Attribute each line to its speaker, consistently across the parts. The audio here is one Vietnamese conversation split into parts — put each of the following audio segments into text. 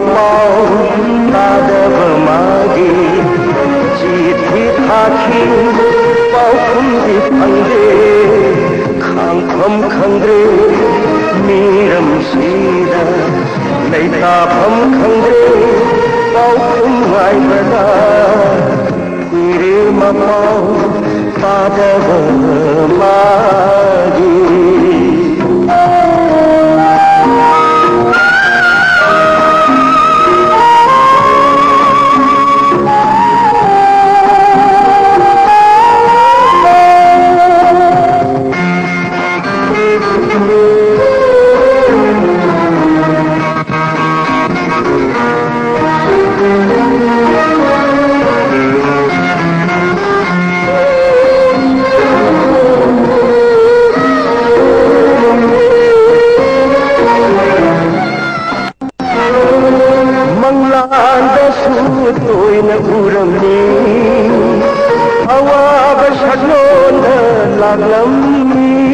Speaker 1: bao ta never magi chỉ thi tha thiên bao khum đi phăng đê khang khum khang đê miram sida nay ta khum khang đê bao khum ngoài vada quỷ mà bao ta never magi الهوى بشحنون لا لمي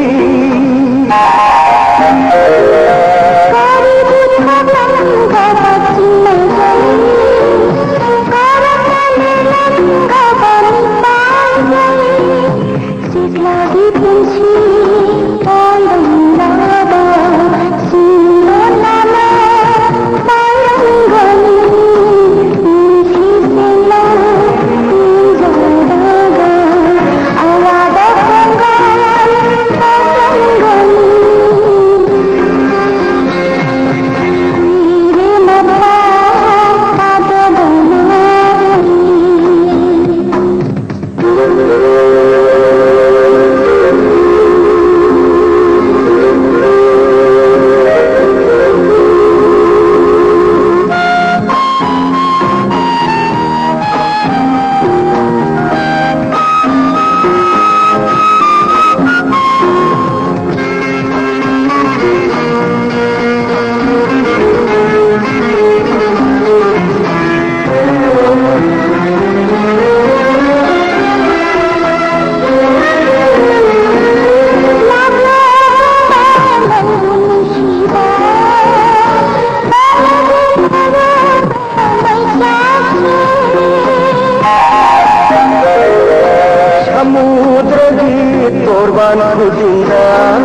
Speaker 1: قربان خدينا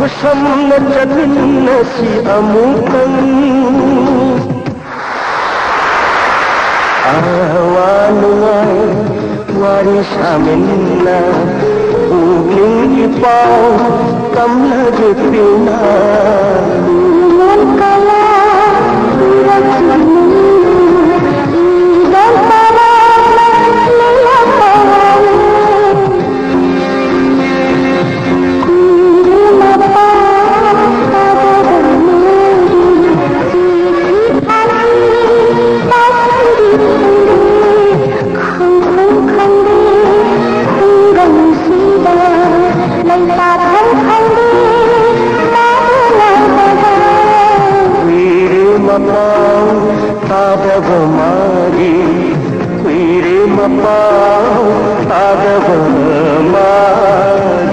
Speaker 1: وشمنا جبلنا سي أموكم آوان واي واري شاملنا وبلي باو كم لجبنا ಮಪಾವು ತಾದವ ಮಾರಿ ಕುಯಿರೆ ಮಪಾವು ತಾದವ ಮಾರಿ